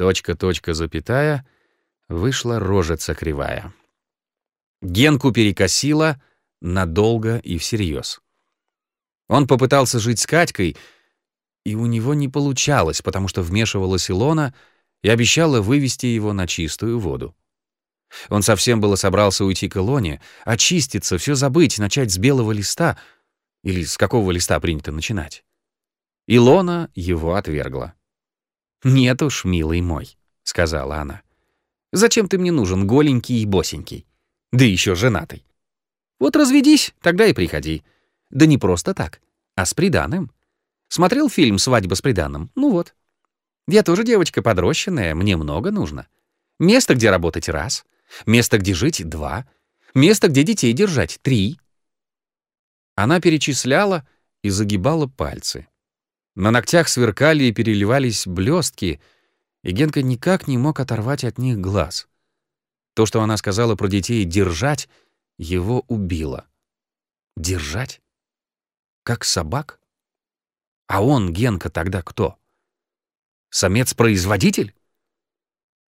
Точка, точка, запятая, вышла рожица кривая. Генку перекосила надолго и всерьез. Он попытался жить с Катькой, и у него не получалось, потому что вмешивалась Илона и обещала вывести его на чистую воду. Он совсем было собрался уйти к Илоне, очиститься, все забыть, начать с белого листа, или с какого листа принято начинать. Илона его отвергла. «Нет уж, милый мой», — сказала она. «Зачем ты мне нужен голенький и босенький? Да еще женатый. Вот разведись, тогда и приходи. Да не просто так, а с приданым. Смотрел фильм «Свадьба с приданым»? Ну вот. Я тоже девочка подрощенная, мне много нужно. Место, где работать — раз. Место, где жить — два. Место, где детей держать — три. Она перечисляла и загибала пальцы. На ногтях сверкали и переливались блестки, и Генка никак не мог оторвать от них глаз. То, что она сказала про детей «держать», его убило. Держать? Как собак? А он, Генка, тогда кто? Самец-производитель?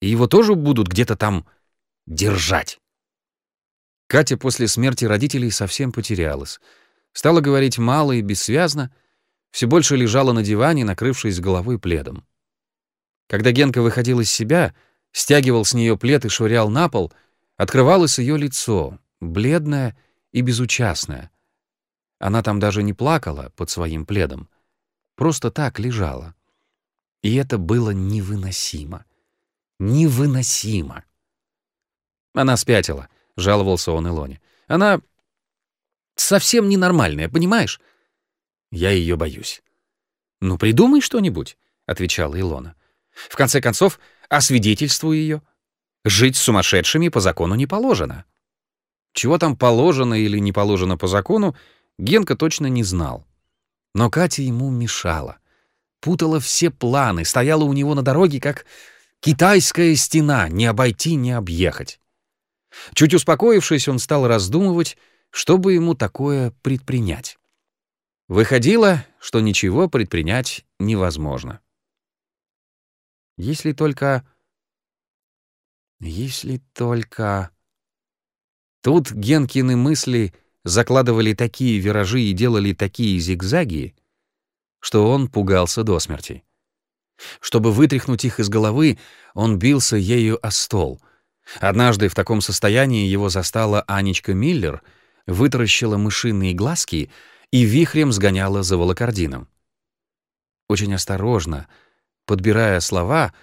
И его тоже будут где-то там держать? Катя после смерти родителей совсем потерялась. Стала говорить мало и бессвязно, все больше лежала на диване, накрывшись головой пледом. Когда Генка выходил из себя, стягивал с нее плед и швырял на пол, открывалось ее лицо, бледное и безучастное. Она там даже не плакала под своим пледом, просто так лежала. И это было невыносимо. Невыносимо. Она спятила, жаловался он Илоне. Она совсем ненормальная, понимаешь? Я ее боюсь. Ну, придумай что-нибудь, отвечала Илона. В конце концов, освидетельствуй ее. Жить с сумасшедшими по закону не положено. Чего там положено или не положено по закону, Генка точно не знал. Но Катя ему мешала. Путала все планы, стояла у него на дороге, как китайская стена, не обойти, не объехать. Чуть успокоившись, он стал раздумывать, чтобы ему такое предпринять. Выходило, что ничего предпринять невозможно. Если только... Если только... Тут Генкины мысли закладывали такие виражи и делали такие зигзаги, что он пугался до смерти. Чтобы вытряхнуть их из головы, он бился ею о стол. Однажды в таком состоянии его застала Анечка Миллер, вытаращила мышиные глазки и вихрем сгоняла за волокордином. Очень осторожно, подбирая слова,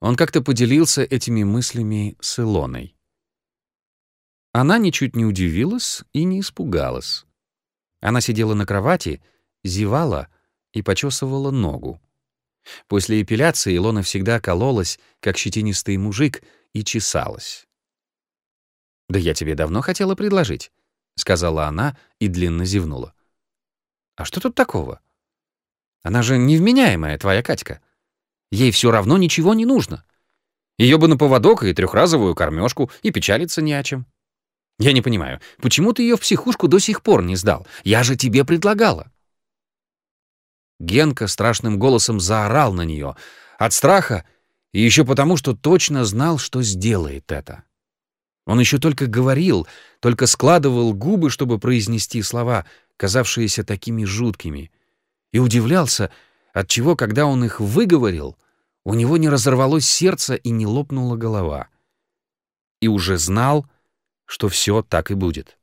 он как-то поделился этими мыслями с Илоной. Она ничуть не удивилась и не испугалась. Она сидела на кровати, зевала и почесывала ногу. После эпиляции Илона всегда кололась, как щетинистый мужик, и чесалась. «Да я тебе давно хотела предложить», — сказала она и длинно зевнула. «А что тут такого? Она же невменяемая, твоя Катька. Ей все равно ничего не нужно. Ее бы на поводок и трехразовую кормежку, и печалиться не о чем. Я не понимаю, почему ты ее в психушку до сих пор не сдал? Я же тебе предлагала». Генка страшным голосом заорал на нее. От страха и еще потому, что точно знал, что сделает это. Он еще только говорил, только складывал губы, чтобы произнести слова, казавшиеся такими жуткими, и удивлялся, отчего, когда он их выговорил, у него не разорвалось сердце и не лопнула голова. И уже знал, что все так и будет.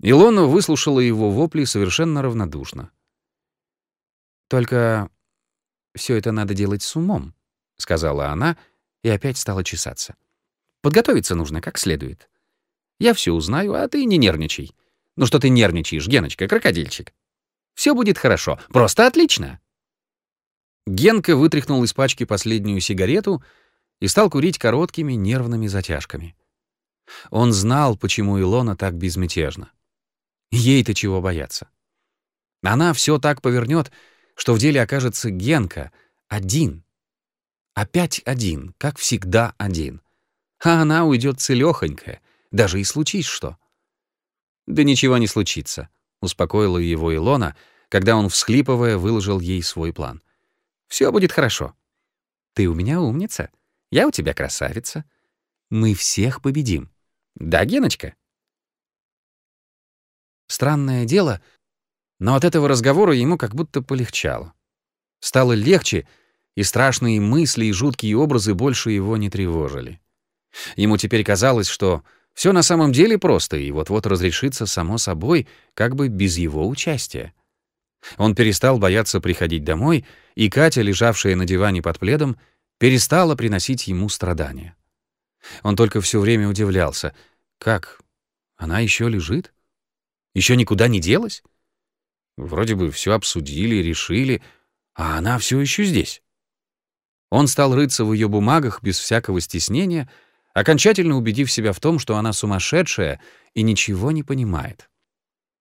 Илона выслушала его вопли совершенно равнодушно. «Только все это надо делать с умом», — сказала она и опять стала чесаться. «Подготовиться нужно как следует. Я все узнаю, а ты не нервничай. Ну что ты нервничаешь, Геночка, крокодильчик? Все будет хорошо, просто отлично». Генка вытряхнул из пачки последнюю сигарету и стал курить короткими нервными затяжками. Он знал, почему Илона так безмятежна. Ей-то чего бояться? Она все так повернет, что в деле окажется Генка один. Опять один, как всегда один. А она уйдет целёхонькая, даже и случись что. Да ничего не случится, успокоила его Илона, когда он, всхлипывая, выложил ей свой план. Все будет хорошо. Ты у меня умница. Я у тебя красавица. Мы всех победим. Да, Геночка?» Странное дело, но от этого разговора ему как будто полегчало. Стало легче, и страшные мысли и жуткие образы больше его не тревожили. Ему теперь казалось, что все на самом деле просто и вот-вот разрешится само собой, как бы без его участия. Он перестал бояться приходить домой, и Катя, лежавшая на диване под пледом, перестала приносить ему страдания. Он только все время удивлялся. Как? Она еще лежит? Еще никуда не делась? Вроде бы все обсудили, решили, а она все еще здесь. Он стал рыться в ее бумагах без всякого стеснения, окончательно убедив себя в том, что она сумасшедшая и ничего не понимает.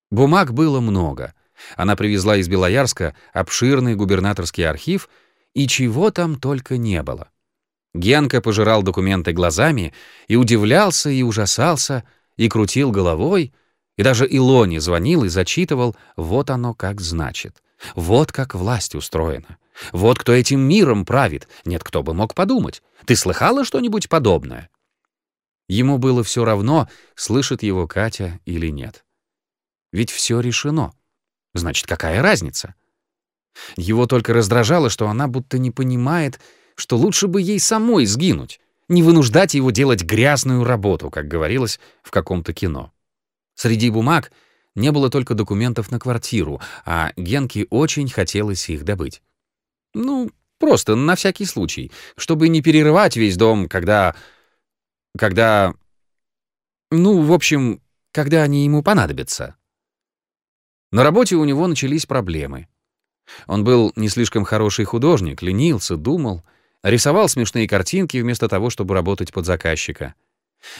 Бумаг было много. Она привезла из Белоярска обширный губернаторский архив, и чего там только не было. Генка пожирал документы глазами и удивлялся и ужасался, и крутил головой, и даже Илоне звонил и зачитывал «вот оно как значит». Вот как власть устроена. Вот кто этим миром правит. Нет, кто бы мог подумать. Ты слыхала что-нибудь подобное? Ему было все равно, слышит его Катя или нет. Ведь все решено. Значит, какая разница? Его только раздражало, что она будто не понимает, что лучше бы ей самой сгинуть, не вынуждать его делать грязную работу, как говорилось в каком-то кино. Среди бумаг не было только документов на квартиру, а Генке очень хотелось их добыть. Ну, просто на всякий случай, чтобы не перерывать весь дом, когда... когда... Ну, в общем, когда они ему понадобятся. На работе у него начались проблемы. Он был не слишком хороший художник, ленился, думал, рисовал смешные картинки вместо того, чтобы работать под заказчика —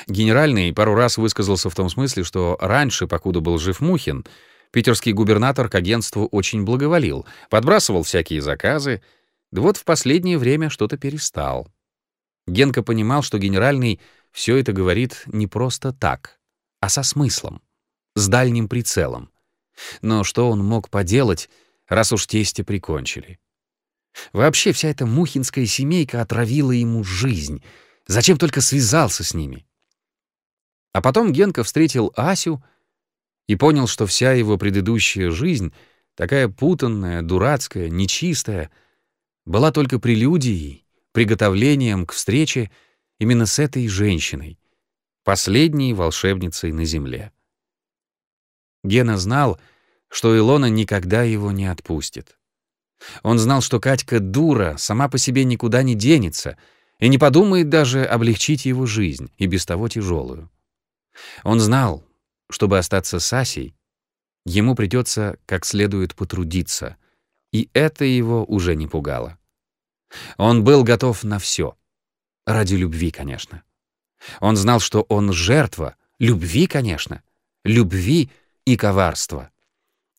Генеральный пару раз высказался в том смысле, что раньше, покуда был жив Мухин, питерский губернатор к агентству очень благоволил, подбрасывал всякие заказы, да вот в последнее время что-то перестал. Генка понимал, что генеральный все это говорит не просто так, а со смыслом, с дальним прицелом. Но что он мог поделать, раз уж тесте прикончили? Вообще вся эта мухинская семейка отравила ему жизнь. Зачем только связался с ними? А потом Генка встретил Асю и понял, что вся его предыдущая жизнь, такая путанная, дурацкая, нечистая, была только прелюдией, приготовлением к встрече именно с этой женщиной, последней волшебницей на земле. Гена знал, что Илона никогда его не отпустит. Он знал, что Катька дура, сама по себе никуда не денется и не подумает даже облегчить его жизнь, и без того тяжелую. Он знал, чтобы остаться с Асей, ему придется как следует потрудиться, и это его уже не пугало. Он был готов на все. Ради любви, конечно. Он знал, что он жертва. Любви, конечно. Любви и коварства.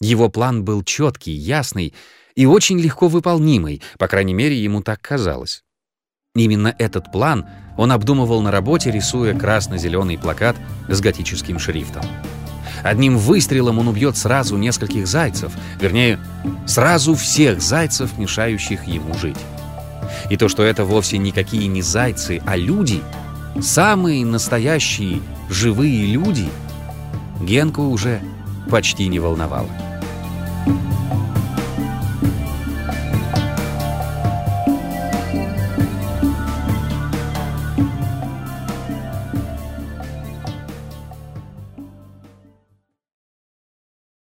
Его план был четкий, ясный и очень легко выполнимый, по крайней мере, ему так казалось. Именно этот план он обдумывал на работе, рисуя красно-зеленый плакат с готическим шрифтом. Одним выстрелом он убьет сразу нескольких зайцев, вернее, сразу всех зайцев, мешающих ему жить. И то, что это вовсе никакие не зайцы, а люди, самые настоящие живые люди, Генку уже почти не волновало.